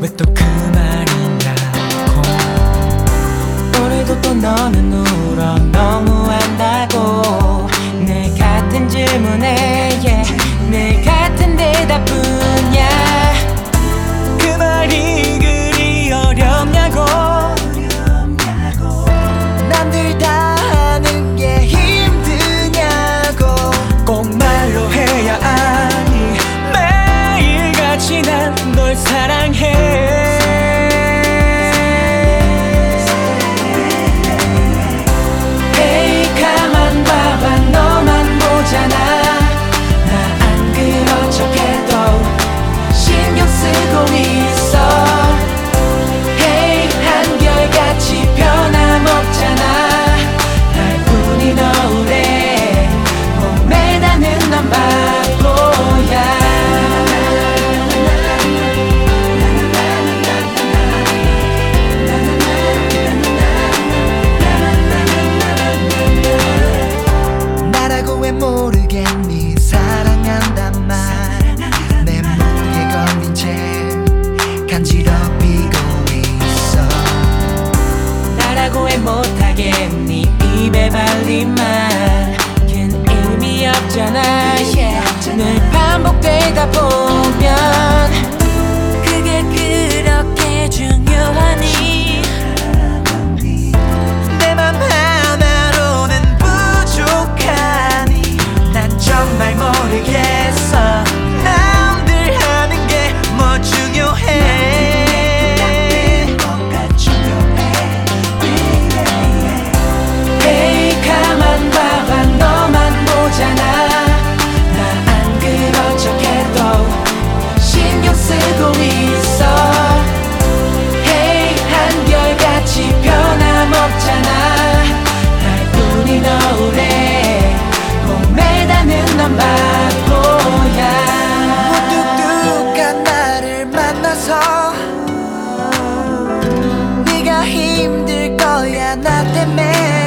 with the 후회 못하겠니 입에 발린 말 큰 의미 없잖아 yeah. 늘 반복되다 보니 힘들 거야 나 때문에.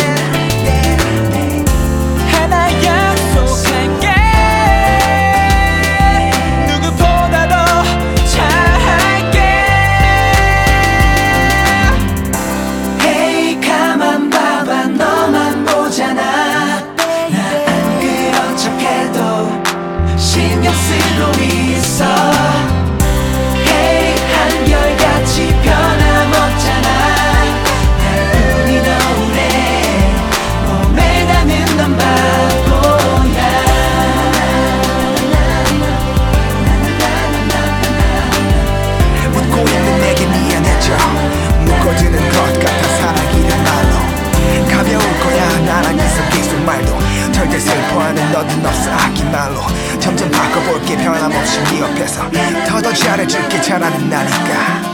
넌없어 아기말로. 점점 바꿔볼게 변함없이 네 옆에서. 더더 잘해줄게 잘하는 나니까.